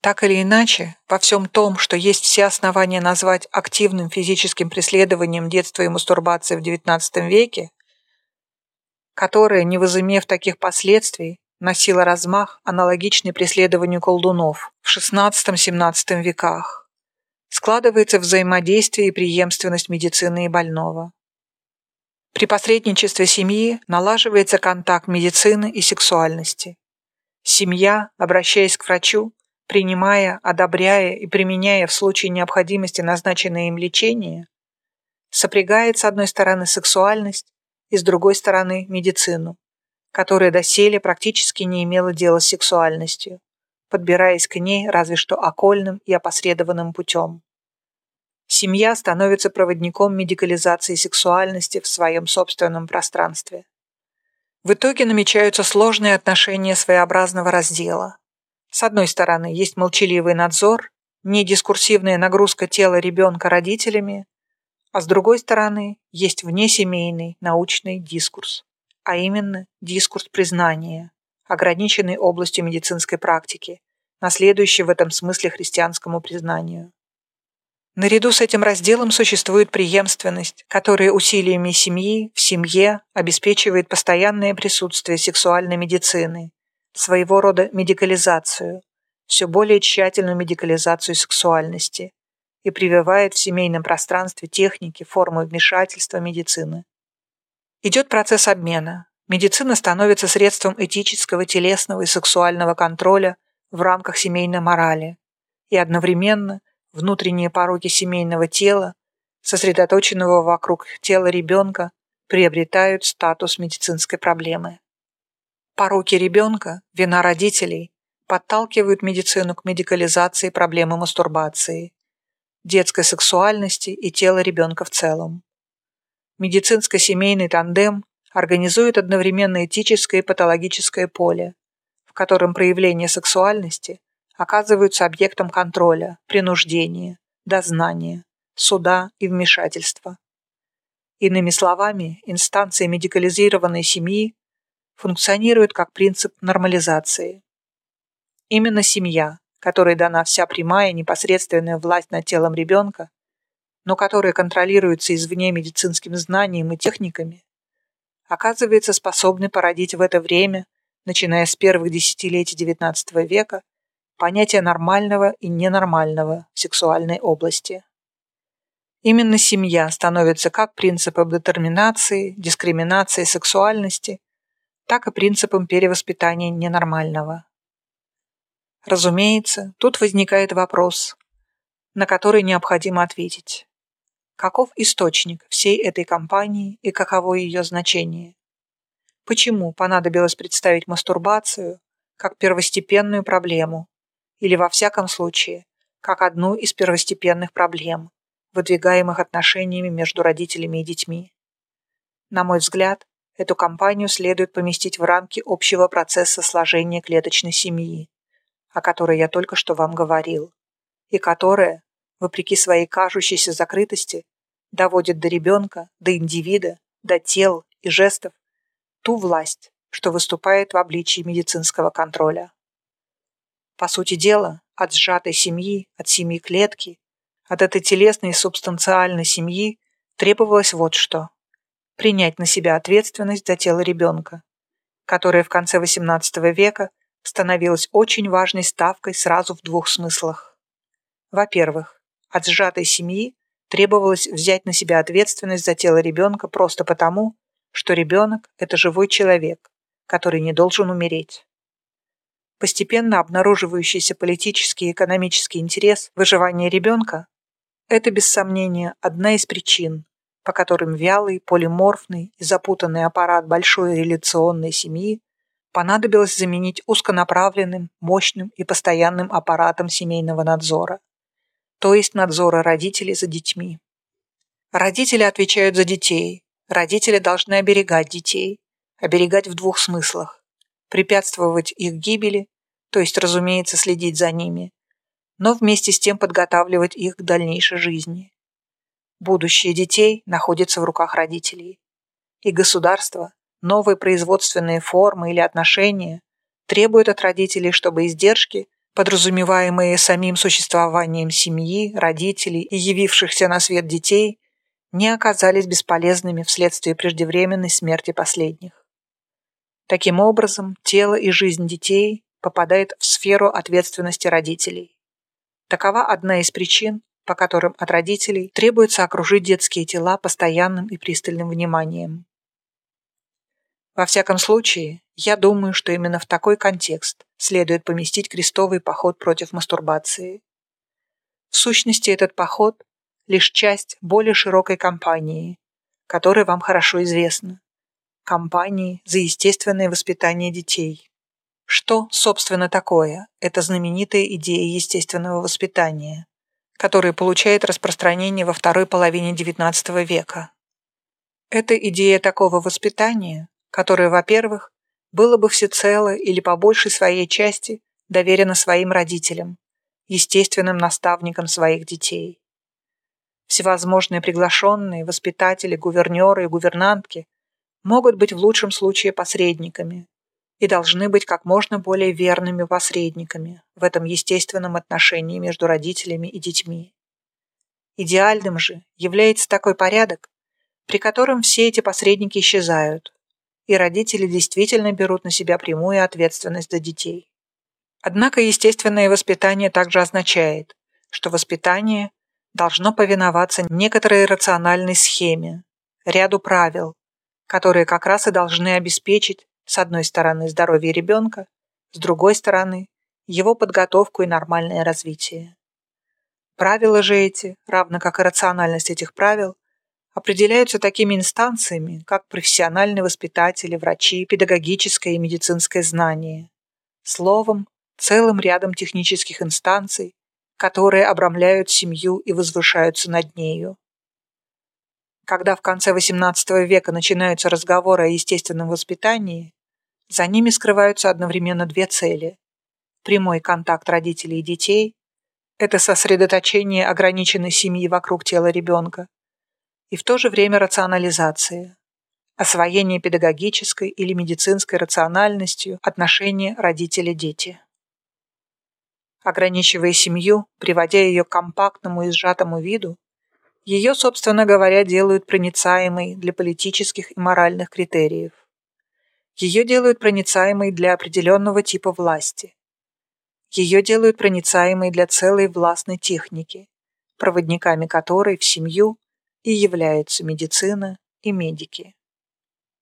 Так или иначе, во всем том, что есть все основания назвать активным физическим преследованием детства и мастурбации в XIX веке, которое, не возымев таких последствий, носило размах, аналогичный преследованию колдунов в XVI-XVII веках, складывается взаимодействие и преемственность медицины и больного. При посредничестве семьи налаживается контакт медицины и сексуальности. Семья, обращаясь к врачу, принимая, одобряя и применяя в случае необходимости назначенное им лечение, сопрягает с одной стороны сексуальность и с другой стороны медицину, которая доселе практически не имела дела с сексуальностью, подбираясь к ней разве что окольным и опосредованным путем. Семья становится проводником медикализации сексуальности в своем собственном пространстве. В итоге намечаются сложные отношения своеобразного раздела, с одной стороны, есть молчаливый надзор, недискурсивная нагрузка тела ребенка родителями, а с другой стороны, есть внесемейный научный дискурс, а именно дискурс признания, ограниченный областью медицинской практики, наследующий в этом смысле христианскому признанию. Наряду с этим разделом существует преемственность, которая усилиями семьи в семье обеспечивает постоянное присутствие сексуальной медицины, своего рода медикализацию, все более тщательную медикализацию сексуальности и прививает в семейном пространстве техники, формы вмешательства медицины. Идет процесс обмена. Медицина становится средством этического, телесного и сексуального контроля в рамках семейной морали, и одновременно внутренние пороки семейного тела, сосредоточенного вокруг тела ребенка, приобретают статус медицинской проблемы. Пороки ребенка, вина родителей подталкивают медицину к медикализации проблемы мастурбации, детской сексуальности и тела ребенка в целом. Медицинско-семейный тандем организует одновременно этическое и патологическое поле, в котором проявления сексуальности оказываются объектом контроля, принуждения, дознания, суда и вмешательства. Иными словами, инстанции медикализированной семьи функционирует как принцип нормализации. Именно семья, которой дана вся прямая непосредственная власть над телом ребенка, но которая контролируется извне медицинским знанием и техниками, оказывается способной породить в это время, начиная с первых десятилетий XIX века, понятие нормального и ненормального в сексуальной области. Именно семья становится как принципом детерминации, дискриминации сексуальности так и принципом перевоспитания ненормального. Разумеется, тут возникает вопрос, на который необходимо ответить. Каков источник всей этой кампании и каково ее значение? Почему понадобилось представить мастурбацию как первостепенную проблему или, во всяком случае, как одну из первостепенных проблем, выдвигаемых отношениями между родителями и детьми? На мой взгляд, Эту кампанию следует поместить в рамки общего процесса сложения клеточной семьи, о которой я только что вам говорил, и которая, вопреки своей кажущейся закрытости, доводит до ребенка, до индивида, до тел и жестов ту власть, что выступает в обличии медицинского контроля. По сути дела, от сжатой семьи, от семьи клетки, от этой телесной и субстанциальной семьи требовалось вот что принять на себя ответственность за тело ребенка, которая в конце XVIII века становилась очень важной ставкой сразу в двух смыслах. Во-первых, от сжатой семьи требовалось взять на себя ответственность за тело ребенка просто потому, что ребенок – это живой человек, который не должен умереть. Постепенно обнаруживающийся политический и экономический интерес выживания ребенка – это, без сомнения, одна из причин, по которым вялый, полиморфный и запутанный аппарат большой реляционной семьи понадобилось заменить узконаправленным, мощным и постоянным аппаратом семейного надзора, то есть надзора родителей за детьми. Родители отвечают за детей, родители должны оберегать детей, оберегать в двух смыслах – препятствовать их гибели, то есть, разумеется, следить за ними, но вместе с тем подготавливать их к дальнейшей жизни. Будущее детей находится в руках родителей. И государство, новые производственные формы или отношения требуют от родителей, чтобы издержки, подразумеваемые самим существованием семьи, родителей и явившихся на свет детей, не оказались бесполезными вследствие преждевременной смерти последних. Таким образом, тело и жизнь детей попадает в сферу ответственности родителей. Такова одна из причин, по которым от родителей требуется окружить детские тела постоянным и пристальным вниманием. Во всяком случае, я думаю, что именно в такой контекст следует поместить крестовый поход против мастурбации. В сущности, этот поход – лишь часть более широкой кампании, которая вам хорошо известна – кампании за естественное воспитание детей. Что, собственно, такое эта знаменитая идея естественного воспитания, которая получает распространение во второй половине XIX века? Это идея такого воспитания, которое, во-первых, было бы всецело или по большей своей части доверено своим родителям, естественным наставникам своих детей. Всевозможные приглашенные, воспитатели, гувернеры и гувернантки могут быть в лучшем случае посредниками и должны быть как можно более верными посредниками в этом естественном отношении между родителями и детьми. Идеальным же является такой порядок, при котором все эти посредники исчезают, и родители действительно берут на себя прямую ответственность за детей. Однако естественное воспитание также означает, что воспитание должно повиноваться некоторой рациональной схеме, ряду правил, которые как раз и должны обеспечить, с одной стороны, здоровье ребенка, с другой стороны, его подготовку и нормальное развитие. Правила же эти, равно как и рациональность этих правил, определяются такими инстанциями, как профессиональные воспитатели, врачи, педагогическое и медицинское знание. Словом, целым рядом технических инстанций, которые обрамляют семью и возвышаются над нею. Когда в конце XVIII века начинаются разговоры о естественном воспитании, за ними скрываются одновременно две цели. Прямой контакт родителей и детей – это сосредоточение ограниченной семьи вокруг тела ребенка, и в то же время рационализация, освоение педагогической или медицинской рациональностью отношения родители-дети. Ограничивая семью, приводя ее к компактному и сжатому виду, ее, собственно говоря, делают проницаемой для политических и моральных критериев. Ее делают проницаемой для определенного типа власти. Ее делают проницаемой для целой властной техники, проводниками которой в семью и являются медицина и медики.